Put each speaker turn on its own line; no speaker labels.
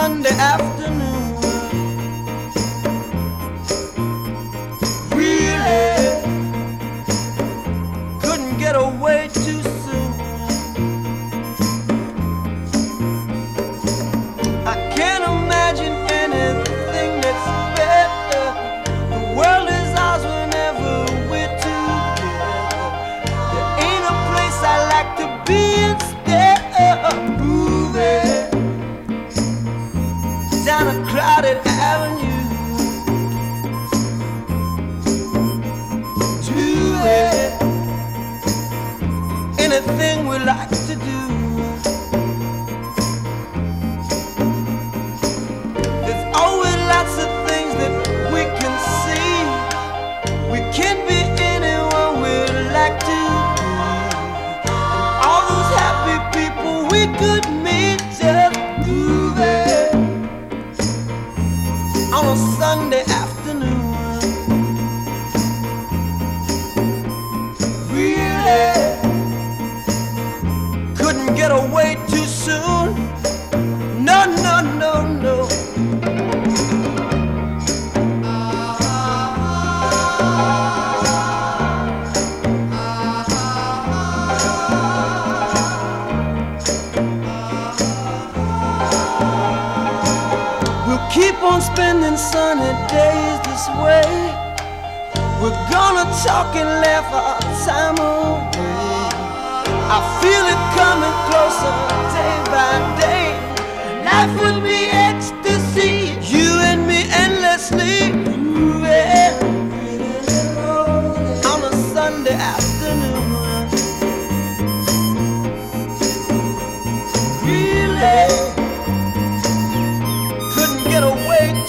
Sunday afternoon. Anything we like to do. There's always lots of things that we can see. We can be anyone we like to be. All those happy people we could meet just moving on a Sunday get away too soon. No, no, no, no. We'll keep on spending sunny days this way. We're gonna talk and laugh our time away. I feel it coming closer day by day. Life would be ecstasy, you and me endlessly moving. On a Sunday afternoon, really couldn't get away